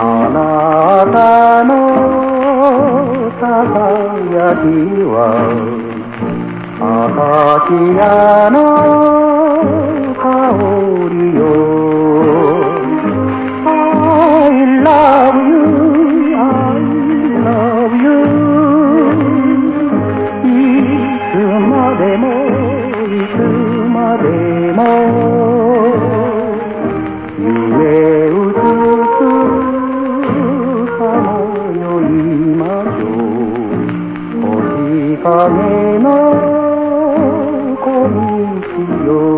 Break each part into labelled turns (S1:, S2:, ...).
S1: あなた輝きは母親の camino con un.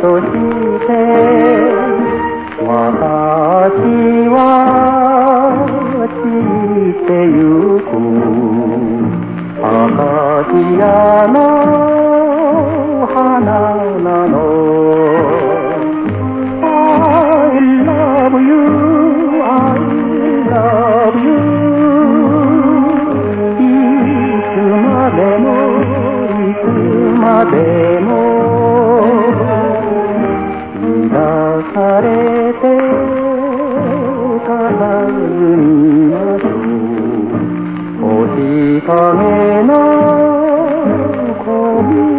S1: Sochi でも乱されてた海など星影の恋